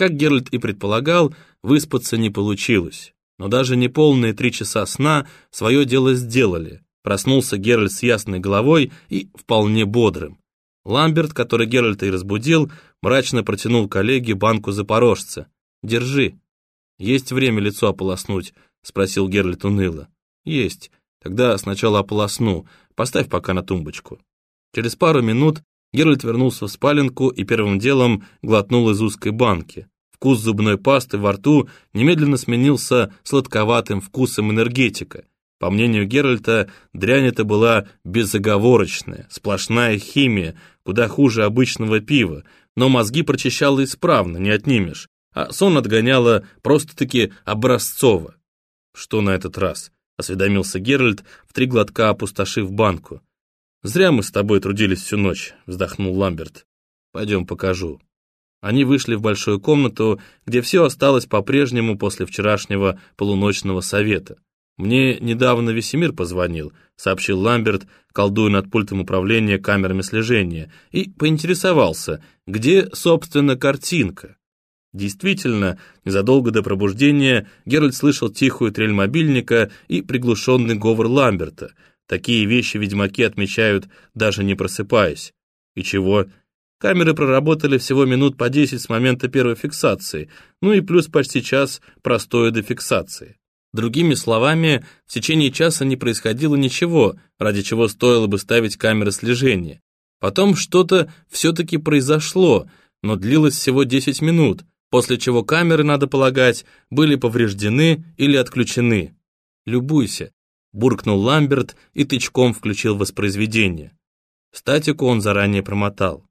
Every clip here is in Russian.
Как Геральт и предполагал, выспаться не получилось. Но даже неполные три часа сна свое дело сделали. Проснулся Геральт с ясной головой и вполне бодрым. Ламберт, который Геральта и разбудил, мрачно протянул коллеге банку запорожца. «Держи». «Есть время лицо ополоснуть?» — спросил Геральт уныло. «Есть. Тогда сначала ополосну. Поставь пока на тумбочку». Через пару минут Геральт вернулся в спаленку и первым делом глотнул из узкой банки. Вкус зубной пасты во рту немедленно сменился сладковатым вкусом энергетика. По мнению Геральта, дрянь это была безоговорочная, сплошная химия, куда хуже обычного пива, но мозги прочищала исправно, не отнимешь, а сон отгоняла просто-таки образцово. Что на этот раз? осведомился Геральт, в три глотка опустошив банку. «Зря мы с тобой трудились всю ночь», — вздохнул Ламберт. «Пойдем покажу». Они вышли в большую комнату, где все осталось по-прежнему после вчерашнего полуночного совета. «Мне недавно Весемир позвонил», — сообщил Ламберт, колдуя над пультом управления камерами слежения, и поинтересовался, где, собственно, картинка. Действительно, незадолго до пробуждения Геральт слышал тихую трель мобильника и приглушенный говор Ламберта. Такие вещи ведьмаки отмечают, даже не просыпаясь. И чего? Камеры проработали всего минут по 10 с момента первой фиксации, ну и плюс почти час простой до фиксации. Другими словами, в течение часа не происходило ничего, ради чего стоило бы ставить камеры слежения. Потом что-то все-таки произошло, но длилось всего 10 минут, после чего камеры, надо полагать, были повреждены или отключены. «Любуйся», — буркнул Ламберт и тычком включил воспроизведение. Статику он заранее промотал.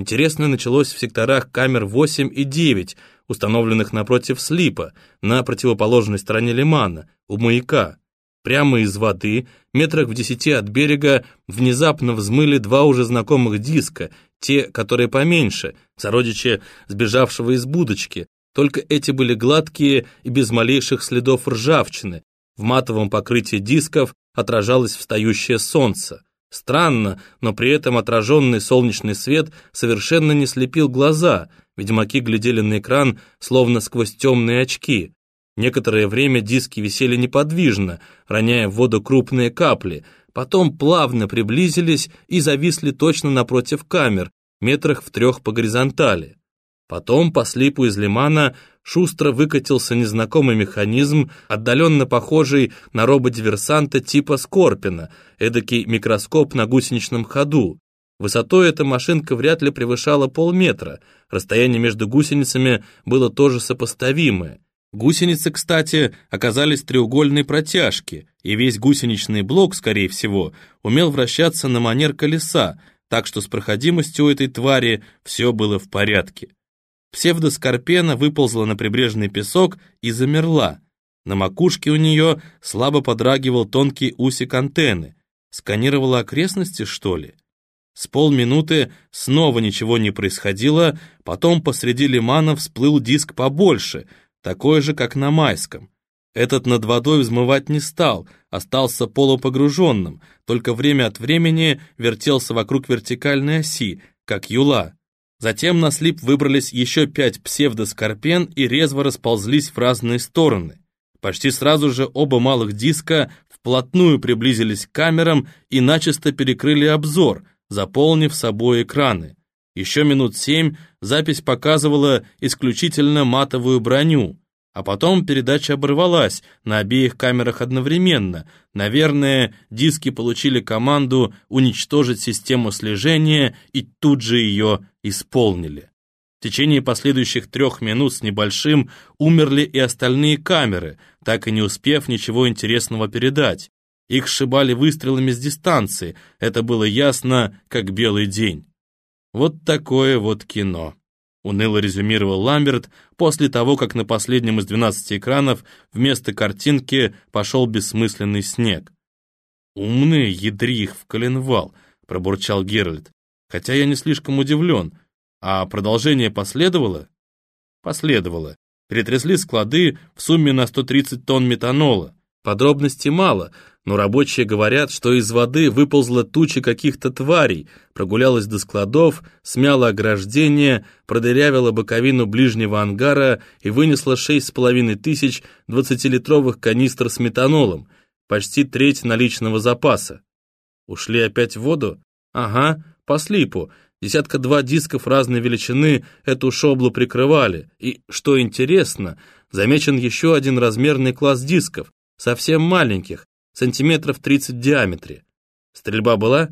Интересно началось в секторах камер 8 и 9, установленных напротив слипа, на противоположной стороне лимана, у маяка. Прямо из воды, метрах в десяти от берега, внезапно взмыли два уже знакомых диска, те, которые поменьше, сородичи сбежавшего из будочки, только эти были гладкие и без малейших следов ржавчины. В матовом покрытии дисков отражалось встающее солнце. Странно, но при этом отраженный солнечный свет совершенно не слепил глаза, ведьмаки глядели на экран, словно сквозь темные очки. Некоторое время диски висели неподвижно, роняя в воду крупные капли, потом плавно приблизились и зависли точно напротив камер, метрах в трех по горизонтали. Потом по слипу из лимана шустро выкатился незнакомый механизм, отдаленно похожий на рободиверсанта типа Скорпина, эдакий микроскоп на гусеничном ходу. Высотой эта машинка вряд ли превышала полметра, расстояние между гусеницами было тоже сопоставимое. Гусеницы, кстати, оказались треугольной протяжки, и весь гусеничный блок, скорее всего, умел вращаться на манер колеса, так что с проходимостью у этой твари все было в порядке. Псевдоскорпена выползла на прибрежный песок и замерла. На макушке у нее слабо подрагивал тонкий усик антенны. Сканировала окрестности, что ли? С полминуты снова ничего не происходило, потом посреди лимана всплыл диск побольше, такой же, как на майском. Этот над водой взмывать не стал, остался полупогруженным, только время от времени вертелся вокруг вертикальной оси, как юла. Затем на слип выбрались еще пять псевдоскорпен и резво расползлись в разные стороны. Почти сразу же оба малых диска вплотную приблизились к камерам и начисто перекрыли обзор, заполнив собой экраны. Еще минут семь запись показывала исключительно матовую броню, а потом передача оборвалась на обеих камерах одновременно. Наверное, диски получили команду уничтожить систему слежения и тут же ее исполнили. В течение последующих трех минут с небольшим умерли и остальные камеры, так и не успев ничего интересного передать. Их сшибали выстрелами с дистанции, это было ясно, как белый день. Вот такое вот кино. Уныло резюмировал Ламберт после того, как на последнем из 12 экранов вместо картинки пошел бессмысленный снег. «Умные ядри их в коленвал», — пробурчал Геральт. «Хотя я не слишком удивлен. А продолжение последовало?» «Последовало. Перетрясли склады в сумме на 130 тонн метанола. Подробностей мало, но рабочие говорят, что из воды выползла туча каких-то тварей, прогулялась до складов, смяла ограждение, продырявила боковину ближнего ангара и вынесла шесть с половиной тысяч двадцатилитровых канистр с метанолом, почти треть наличного запаса. Ушли опять в воду? Ага, по слипу. Десятка-два дисков разной величины эту шоблу прикрывали. И, что интересно, замечен еще один размерный класс дисков, совсем маленьких, сантиметров 30 в диаметре. Стрельба была?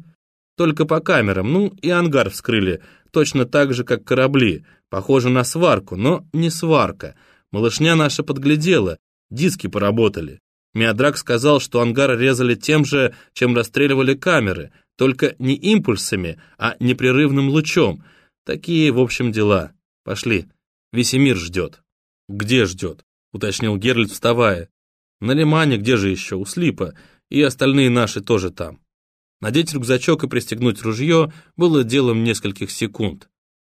Только по камерам, ну и ангар вскрыли, точно так же, как корабли, похоже на сварку, но не сварка. Малышня наша подглядела, диски поработали. Миадрак сказал, что ангар резали тем же, чем расстреливали камеры, только не импульсами, а непрерывным лучом. Такие, в общем, дела. Пошли. Весемир ждет. Где ждет? Уточнил Геральт, вставая. На лимане, где же еще, у Слипа, и остальные наши тоже там. Надеть рюкзачок и пристегнуть ружье было делом нескольких секунд.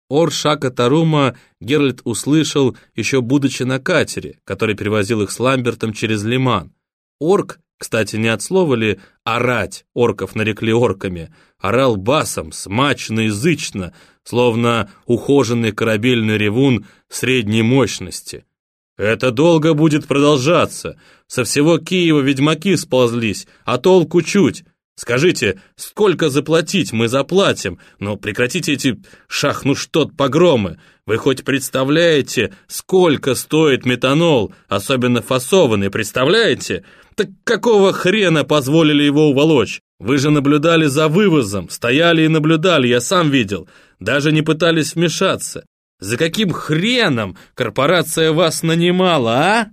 Ор Шака Тарума Геральт услышал, еще будучи на катере, который перевозил их с Ламбертом через лиман. Орк, кстати, не от слова ли «орать» орков нарекли орками, орал басом, смачно, язычно, словно ухоженный корабельный ревун средней мощности. Это долго будет продолжаться. Со всего Киева ведьмаки сползлись, а толку чуть. Скажите, сколько заплатить, мы заплатим, но прекратите эти шахну что-то погромы. Вы хоть представляете, сколько стоит метанол, особенно фасованный, представляете? Так какого хрена позволили его уволочь? Вы же наблюдали за вывозом, стояли и наблюдали, я сам видел. Даже не пытались вмешаться. За каким хреном корпорация вас нанимала, а?»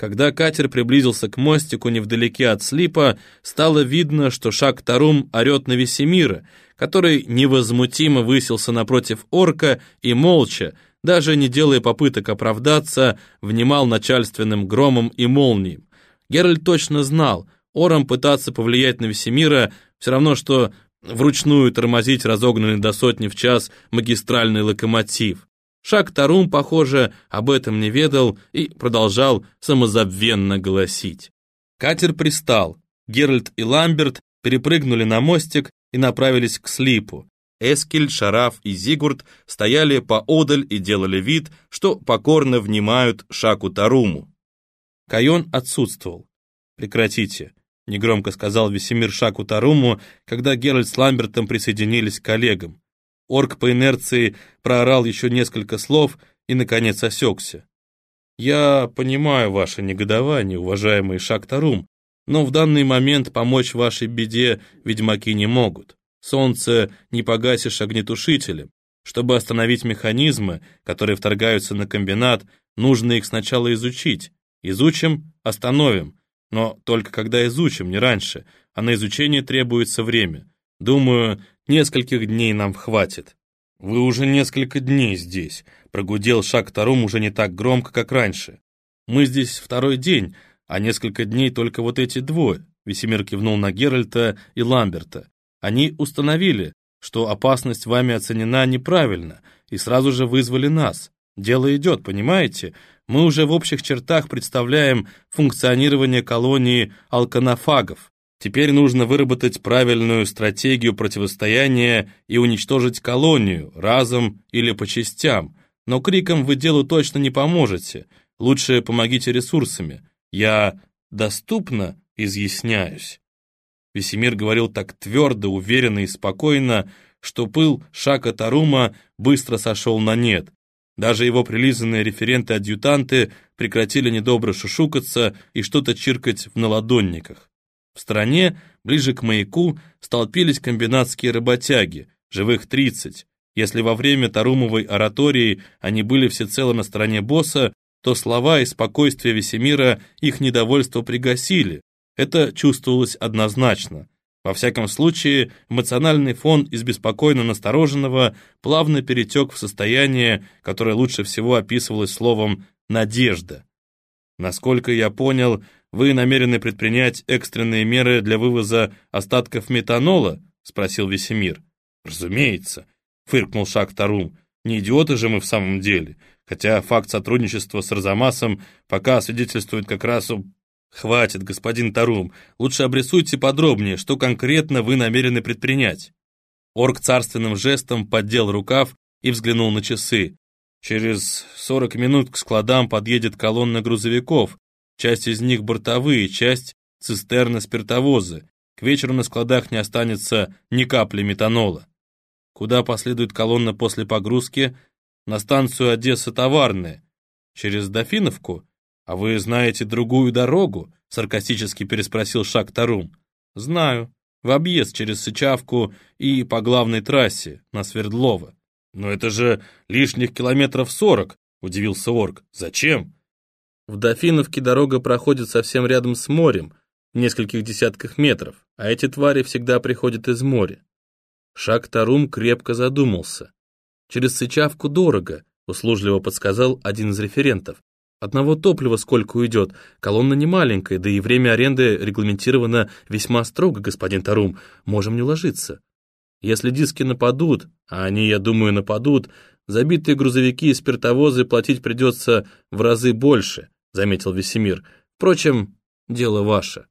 Когда катер приблизился к мостику невдалеке от слипа, стало видно, что шаг Тарум орет на Весемира, который невозмутимо высился напротив орка и молча, даже не делая попыток оправдаться, внимал начальственным громом и молнием. Геральт точно знал, ором пытаться повлиять на Весемира все равно, что вручную тормозить разогнанный до сотни в час магистральный локомотив. Шаг Тарум, похоже, об этом не ведал и продолжал самозабвенно голосить. Катер пристал. Геральт и Ламберт перепрыгнули на мостик и направились к слипу. Эскель, Шараф и Зигурд стояли поодаль и делали вид, что покорно внимают Шаку Таруму. Кайон отсутствовал. «Прекратите», — негромко сказал Весемир Шаку Таруму, когда Геральт с Ламбертом присоединились к коллегам. Орк по инерции проорал еще несколько слов и, наконец, осекся. «Я понимаю ваше негодование, уважаемый Шактарум, но в данный момент помочь вашей беде ведьмаки не могут. Солнце не погасишь огнетушителем. Чтобы остановить механизмы, которые вторгаются на комбинат, нужно их сначала изучить. Изучим — остановим. Но только когда изучим, не раньше, а на изучение требуется время. Думаю, нескольких дней нам хватит. Вы уже несколько дней здесь, прогудел шаг Тарум уже не так громко, как раньше. Мы здесь второй день, а несколько дней только вот эти двое. Весемир кивнул на Геральта и Ламберта. Они установили, что опасность вами оценена неправильно, и сразу же вызвали нас. Дело идет, понимаете? Мы уже в общих чертах представляем функционирование колонии алканофагов. Теперь нужно выработать правильную стратегию противостояния и уничтожить колонию, разом или по частям. Но криком вы делу точно не поможете. Лучше помогите ресурсами. Я доступно изъясняюсь. Весемир говорил так твердо, уверенно и спокойно, что пыл Шака Тарума быстро сошел на нет. Даже его прилизанные референты-адъютанты прекратили недобро шушукаться и что-то чиркать в наладонниках. В стране, ближе к маяку, столпились комбинатские работяги, живых 30. Если во время Тарумовой оратории они были всецело на стороне босса, то слова и спокойствие Весемира их недовольство пригасили. Это чувствовалось однозначно. Во всяком случае, эмоциональный фон из беспокойно настороженного плавно перетек в состояние, которое лучше всего описывалось словом «надежда». Насколько я понял, вы намерены предпринять экстренные меры для вывоза остатков метанола?» — спросил Весемир. «Разумеется», — фыркнул Шак Тарум. «Не идиоты же мы в самом деле, хотя факт сотрудничества с Арзамасом пока свидетельствует как раз о Хватит, господин Тарум, лучше обрисуйте подробнее, что конкретно вы намерены предпринять. Орк царственным жестом поддел рукав и взглянул на часы. Через 40 минут к складам подъедет колонна грузовиков, часть из них бортовые, часть цистерны-спиртовозы. К вечеру на складах не останется ни капли метанола. Куда последует колонна после погрузки? На станцию Одесса-Товарная. Через Дофиновку? А вы знаете другую дорогу? Саркастически переспросил Шак Тарум. Знаю. В объезд через Сычавку и по главной трассе на Свердлово. Но это же лишних километров сорок, удивился Орк. Зачем? В Дофиновке дорога проходит совсем рядом с морем, в нескольких десятках метров, а эти твари всегда приходят из моря. Шак Тарум крепко задумался. «Через Сычавку дорого», — услужливо подсказал один из референтов. «Одного топлива сколько уйдет, колонна не маленькая, да и время аренды регламентировано весьма строго, господин Тарум, можем не ложиться. Если диски нападут, а они, я думаю, нападут, забитые грузовики и спиртовозы платить придется в разы больше», — заметил Весемир. «Впрочем, дело ваше».